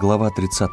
Глава 30.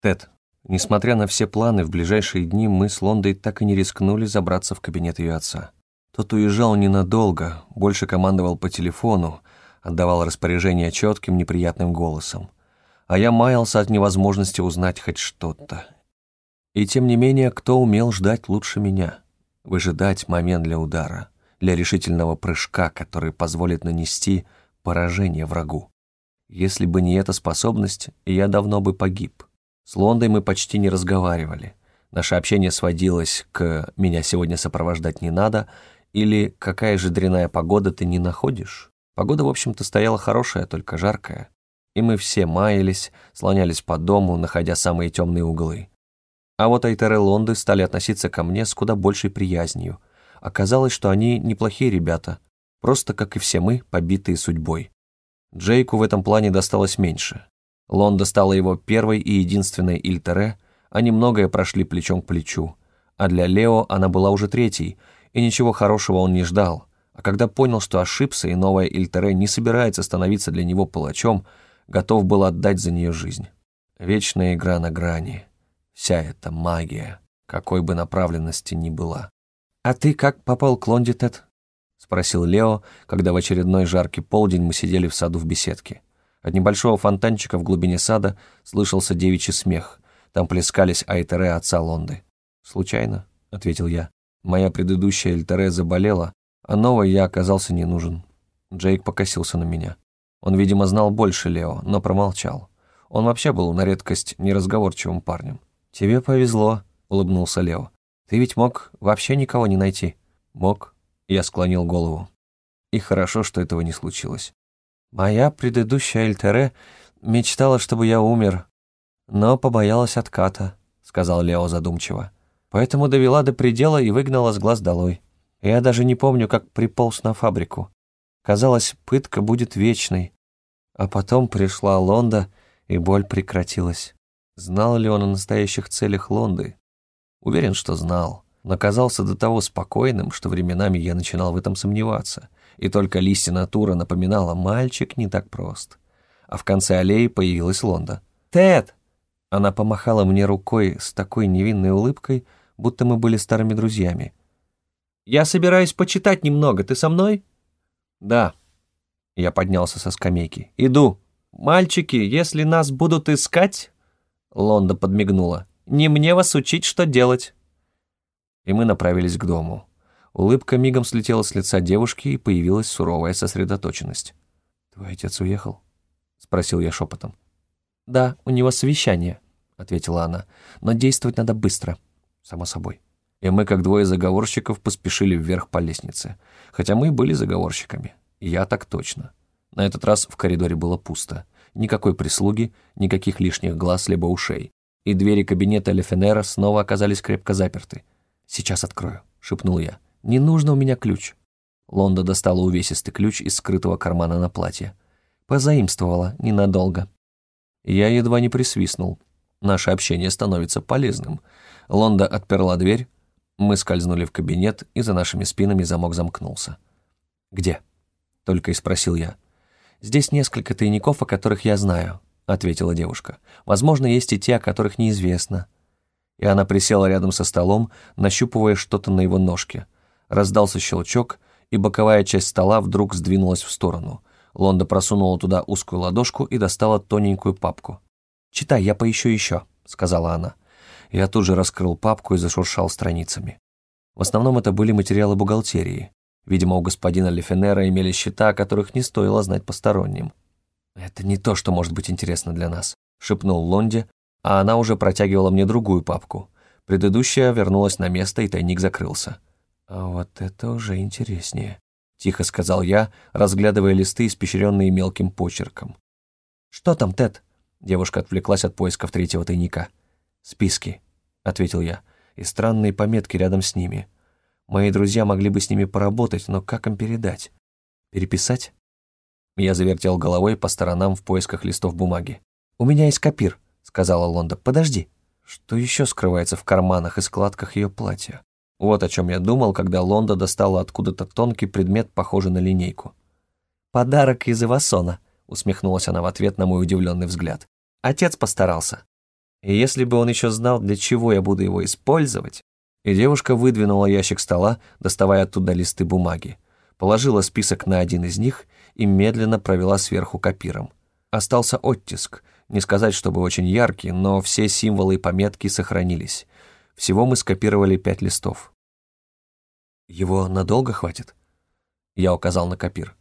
Тед, несмотря на все планы, в ближайшие дни мы с Лондой так и не рискнули забраться в кабинет ее отца. Тот уезжал ненадолго, больше командовал по телефону, отдавал распоряжения четким, неприятным голосом. А я маялся от невозможности узнать хоть что-то. И тем не менее, кто умел ждать лучше меня? Выжидать момент для удара, для решительного прыжка, который позволит нанести поражение врагу. Если бы не эта способность, я давно бы погиб. С Лондой мы почти не разговаривали. Наше общение сводилось к «меня сегодня сопровождать не надо» или «какая же дрянная погода ты не находишь?». Погода, в общем-то, стояла хорошая, только жаркая. И мы все маялись, слонялись по дому, находя самые темные углы. А вот Айтеры Лонды стали относиться ко мне с куда большей приязнью. Оказалось, что они неплохие ребята, просто, как и все мы, побитые судьбой. Джейку в этом плане досталось меньше. Лонда стала его первой и единственной Ильтере, они многое прошли плечом к плечу. А для Лео она была уже третьей, и ничего хорошего он не ждал. А когда понял, что ошибся, и новая Ильтере не собирается становиться для него палачом, готов был отдать за нее жизнь. Вечная игра на грани. Вся эта магия, какой бы направленности ни была. «А ты как попал к Лонде, Тед?» — спросил Лео, когда в очередной жаркий полдень мы сидели в саду в беседке. От небольшого фонтанчика в глубине сада слышался девичий смех. Там плескались Айтере отца Лонды. «Случайно?» — ответил я. «Моя предыдущая Эльтере заболела, а новой я оказался не нужен». Джейк покосился на меня. Он, видимо, знал больше Лео, но промолчал. Он вообще был на редкость неразговорчивым парнем. «Тебе повезло», — улыбнулся Лео. «Ты ведь мог вообще никого не найти?» «Мог», я склонил голову. И хорошо, что этого не случилось. Моя предыдущая Эльтере мечтала, чтобы я умер, но побоялась отката, сказал Лео задумчиво. Поэтому довела до предела и выгнала с глаз долой. Я даже не помню, как приполз на фабрику. Казалось, пытка будет вечной. А потом пришла Лонда, и боль прекратилась. Знал ли он о настоящих целях Лонды? Уверен, что знал но казался до того спокойным, что временами я начинал в этом сомневаться, и только листья натура напоминала, мальчик не так прост. А в конце аллеи появилась Лонда. «Тед!» Она помахала мне рукой с такой невинной улыбкой, будто мы были старыми друзьями. «Я собираюсь почитать немного, ты со мной?» «Да». Я поднялся со скамейки. «Иду. Мальчики, если нас будут искать...» Лонда подмигнула. «Не мне вас учить, что делать» и мы направились к дому. Улыбка мигом слетела с лица девушки, и появилась суровая сосредоточенность. «Твой отец уехал?» — спросил я шепотом. «Да, у него совещание», — ответила она. «Но действовать надо быстро, само собой». И мы, как двое заговорщиков, поспешили вверх по лестнице. Хотя мы и были заговорщиками. Я так точно. На этот раз в коридоре было пусто. Никакой прислуги, никаких лишних глаз либо ушей. И двери кабинета Лефенера снова оказались крепко заперты. «Сейчас открою», — шепнул я. «Не нужно у меня ключ». Лонда достала увесистый ключ из скрытого кармана на платье. Позаимствовала ненадолго. Я едва не присвистнул. Наше общение становится полезным. Лонда отперла дверь, мы скользнули в кабинет, и за нашими спинами замок замкнулся. «Где?» — только и спросил я. «Здесь несколько тайников, о которых я знаю», — ответила девушка. «Возможно, есть и те, о которых неизвестно и она присела рядом со столом, нащупывая что-то на его ножке. Раздался щелчок, и боковая часть стола вдруг сдвинулась в сторону. Лонда просунула туда узкую ладошку и достала тоненькую папку. «Читай, я поищу еще», — сказала она. Я тут же раскрыл папку и зашуршал страницами. В основном это были материалы бухгалтерии. Видимо, у господина Лефенера имели счета, о которых не стоило знать посторонним. «Это не то, что может быть интересно для нас», — шепнул Лонде, а она уже протягивала мне другую папку. Предыдущая вернулась на место, и тайник закрылся. «А вот это уже интереснее», — тихо сказал я, разглядывая листы, испещренные мелким почерком. «Что там, Тед?» Девушка отвлеклась от поисков третьего тайника. «Списки», — ответил я, — «и странные пометки рядом с ними. Мои друзья могли бы с ними поработать, но как им передать? Переписать?» Я завертел головой по сторонам в поисках листов бумаги. «У меня есть копир», сказала Лонда. «Подожди». Что еще скрывается в карманах и складках ее платья? Вот о чем я думал, когда Лонда достала откуда-то тонкий предмет, похожий на линейку. «Подарок из Ивасона», — усмехнулась она в ответ на мой удивленный взгляд. «Отец постарался. И если бы он еще знал, для чего я буду его использовать...» И девушка выдвинула ящик стола, доставая оттуда листы бумаги, положила список на один из них и медленно провела сверху копиром. Остался оттиск, не сказать, чтобы очень яркий, но все символы и пометки сохранились. Всего мы скопировали пять листов. «Его надолго хватит?» Я указал на копир.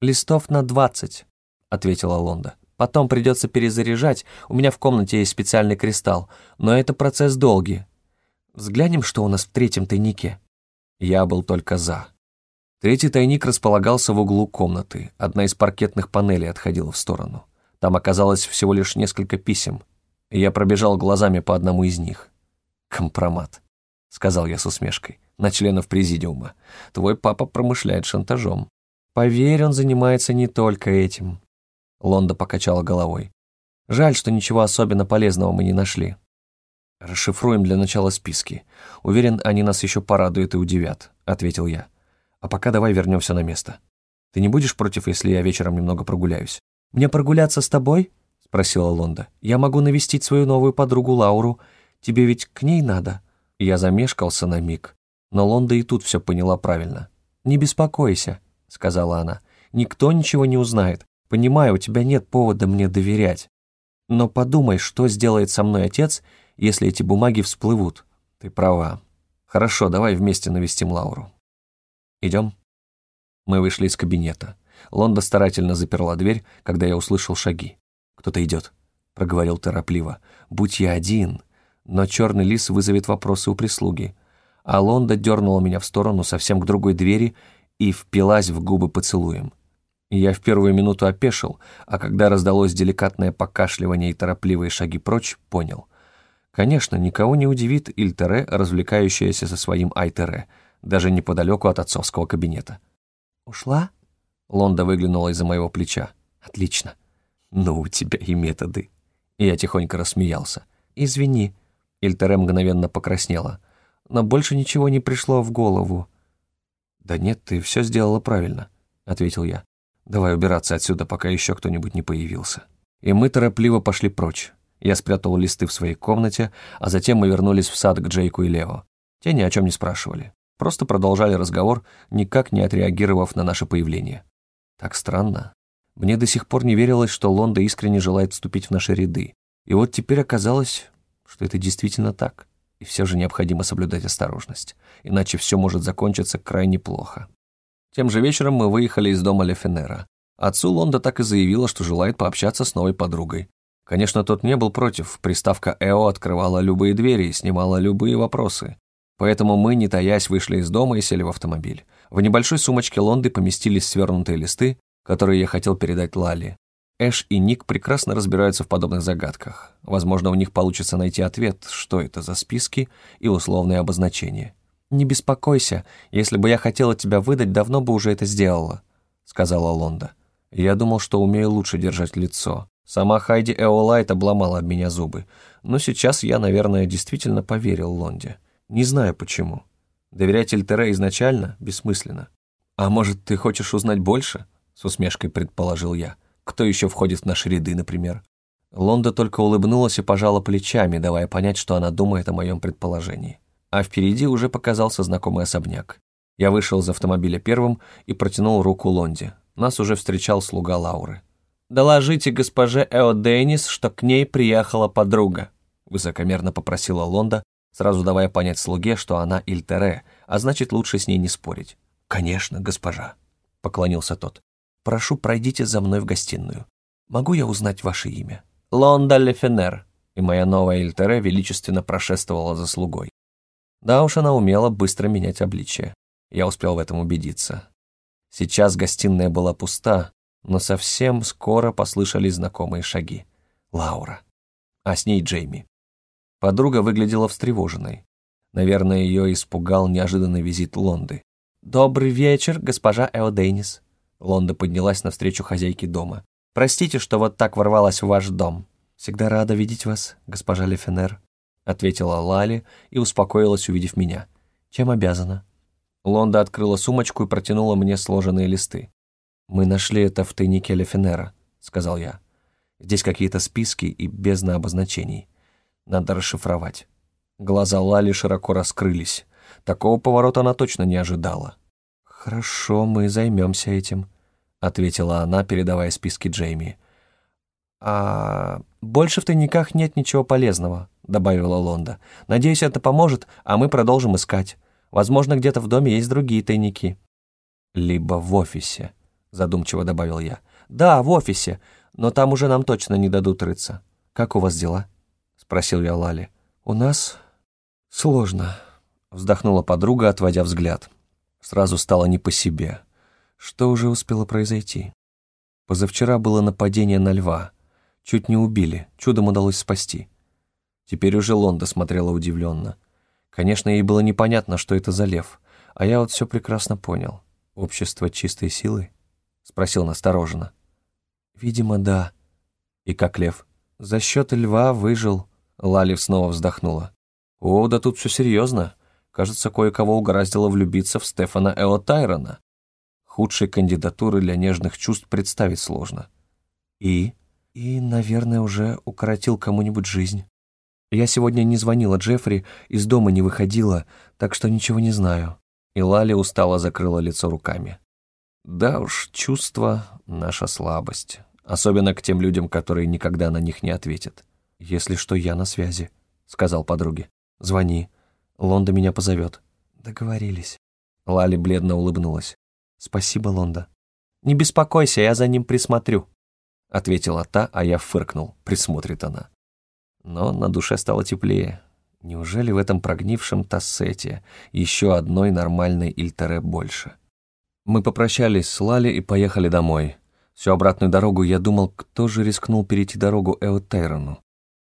«Листов на двадцать», — ответила Лонда. «Потом придется перезаряжать, у меня в комнате есть специальный кристалл, но это процесс долгий. Взглянем, что у нас в третьем тайнике». Я был только за. Третий тайник располагался в углу комнаты, одна из паркетных панелей отходила в сторону. Там оказалось всего лишь несколько писем, и я пробежал глазами по одному из них. «Компромат», — сказал я с усмешкой, на членов президиума. «Твой папа промышляет шантажом». «Поверь, он занимается не только этим», — Лонда покачала головой. «Жаль, что ничего особенно полезного мы не нашли». «Расшифруем для начала списки. Уверен, они нас еще порадуют и удивят», — ответил я. «А пока давай вернемся на место. Ты не будешь против, если я вечером немного прогуляюсь?» «Мне прогуляться с тобой?» — спросила Лонда. «Я могу навестить свою новую подругу Лауру. Тебе ведь к ней надо?» Я замешкался на миг, но Лонда и тут все поняла правильно. «Не беспокойся», — сказала она. «Никто ничего не узнает. Понимаю, у тебя нет повода мне доверять. Но подумай, что сделает со мной отец, если эти бумаги всплывут. Ты права. Хорошо, давай вместе навестим Лауру. Идем?» Мы вышли из кабинета. Лонда старательно заперла дверь, когда я услышал шаги. «Кто-то идет», — проговорил торопливо. «Будь я один». Но черный лис вызовет вопросы у прислуги. А Лонда дернула меня в сторону совсем к другой двери и впилась в губы поцелуем. Я в первую минуту опешил, а когда раздалось деликатное покашливание и торопливые шаги прочь, понял. Конечно, никого не удивит Ильтере, развлекающаяся со своим Айтере, даже неподалеку от отцовского кабинета. «Ушла?» Лонда выглянула из-за моего плеча. «Отлично. Ну, у тебя и методы». Я тихонько рассмеялся. «Извини». Ильтере мгновенно покраснела. «Но больше ничего не пришло в голову». «Да нет, ты все сделала правильно», — ответил я. «Давай убираться отсюда, пока еще кто-нибудь не появился». И мы торопливо пошли прочь. Я спрятал листы в своей комнате, а затем мы вернулись в сад к Джейку и Лео. Те ни о чем не спрашивали. Просто продолжали разговор, никак не отреагировав на наше появление. Так странно. Мне до сих пор не верилось, что Лонда искренне желает вступить в наши ряды. И вот теперь оказалось, что это действительно так. И все же необходимо соблюдать осторожность, иначе все может закончиться крайне плохо. Тем же вечером мы выехали из дома Лефенера. Отцу Лонда так и заявила, что желает пообщаться с новой подругой. Конечно, тот не был против, приставка «Эо» открывала любые двери и снимала любые вопросы. Поэтому мы, не таясь, вышли из дома и сели в автомобиль. В небольшой сумочке Лонды поместились свернутые листы, которые я хотел передать Лали. Эш и Ник прекрасно разбираются в подобных загадках. Возможно, у них получится найти ответ, что это за списки и условные обозначения. «Не беспокойся, если бы я хотела тебя выдать, давно бы уже это сделала», — сказала Лонда. Я думал, что умею лучше держать лицо. Сама Хайди Эолайт обломала об меня зубы. Но сейчас я, наверное, действительно поверил Лонде. Не знаю почему. Доверять Эльтере изначально бессмысленно. «А может, ты хочешь узнать больше?» — с усмешкой предположил я. «Кто еще входит в наши ряды, например?» Лонда только улыбнулась и пожала плечами, давая понять, что она думает о моем предположении. А впереди уже показался знакомый особняк. Я вышел из автомобиля первым и протянул руку Лонде. Нас уже встречал слуга Лауры. «Доложите госпоже Эо Деннис, что к ней приехала подруга», высокомерно попросила Лонда, сразу давая понять слуге, что она Ильтере, а значит, лучше с ней не спорить. «Конечно, госпожа», — поклонился тот. «Прошу, пройдите за мной в гостиную. Могу я узнать ваше имя?» «Лонда Лефенер», и моя новая Ильтере величественно прошествовала за слугой. Да уж она умела быстро менять обличие. Я успел в этом убедиться. Сейчас гостиная была пуста, но совсем скоро послышались знакомые шаги. Лаура. А с ней Джейми. Подруга выглядела встревоженной. Наверное, ее испугал неожиданный визит Лонды. «Добрый вечер, госпожа Эодейнис». Лонда поднялась навстречу хозяйке дома. «Простите, что вот так ворвалась в ваш дом». «Всегда рада видеть вас, госпожа Лефенер», — ответила Лали и успокоилась, увидев меня. «Чем обязана?» Лонда открыла сумочку и протянула мне сложенные листы. «Мы нашли это в тайнике Лефенера», сказал я. «Здесь какие-то списки и бездна обозначений. Надо расшифровать». Глаза Лали широко раскрылись. Такого поворота она точно не ожидала. «Хорошо, мы займемся этим», — ответила она, передавая списки Джейми. «А больше в тайниках нет ничего полезного», — добавила Лонда. «Надеюсь, это поможет, а мы продолжим искать. Возможно, где-то в доме есть другие тайники». «Либо в офисе», — задумчиво добавил я. «Да, в офисе, но там уже нам точно не дадут рыться. Как у вас дела?» — спросил я Лали. «У нас сложно», — вздохнула подруга, отводя взгляд. Сразу стало не по себе. Что уже успело произойти? Позавчера было нападение на льва. Чуть не убили, чудом удалось спасти. Теперь уже Лонда смотрела удивленно. Конечно, ей было непонятно, что это за лев, а я вот все прекрасно понял. «Общество чистой силы?» — спросил настороженно. «Видимо, да». «И как лев?» «За счет льва выжил», — Лалив снова вздохнула. «О, да тут все серьезно. Кажется, кое-кого угораздило влюбиться в Стефана Эо Тайрона. Худшей кандидатуры для нежных чувств представить сложно. И? И, наверное, уже укоротил кому-нибудь жизнь. Я сегодня не звонила Джеффри, из дома не выходила, так что ничего не знаю. И Лали устало закрыла лицо руками. Да уж, чувство — наша слабость. Особенно к тем людям, которые никогда на них не ответят. «Если что, я на связи», — сказал подруге. «Звони. Лонда меня позовет». «Договорились». Лали бледно улыбнулась. «Спасибо, Лонда». «Не беспокойся, я за ним присмотрю», — ответила та, а я фыркнул, присмотрит она. Но на душе стало теплее. Неужели в этом прогнившем тассете еще одной нормальной Ильтере больше? Мы попрощались с Лали и поехали домой. Всю обратную дорогу я думал, кто же рискнул перейти дорогу Эотейрону.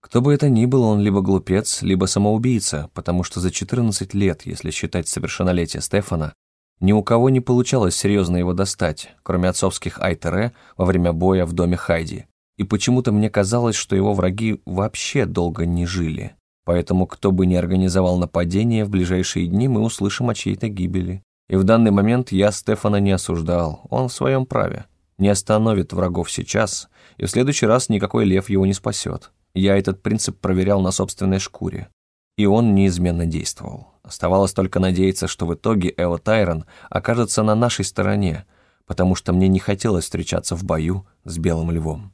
Кто бы это ни был, он либо глупец, либо самоубийца, потому что за 14 лет, если считать совершеннолетие Стефана, ни у кого не получалось серьезно его достать, кроме отцовских Айтере во время боя в доме Хайди. И почему-то мне казалось, что его враги вообще долго не жили. Поэтому кто бы ни организовал нападение, в ближайшие дни мы услышим о чьей-то гибели. И в данный момент я Стефана не осуждал, он в своем праве. Не остановит врагов сейчас, и в следующий раз никакой лев его не спасет. Я этот принцип проверял на собственной шкуре. И он неизменно действовал. Оставалось только надеяться, что в итоге Эо Тайрон окажется на нашей стороне, потому что мне не хотелось встречаться в бою с Белым Львом.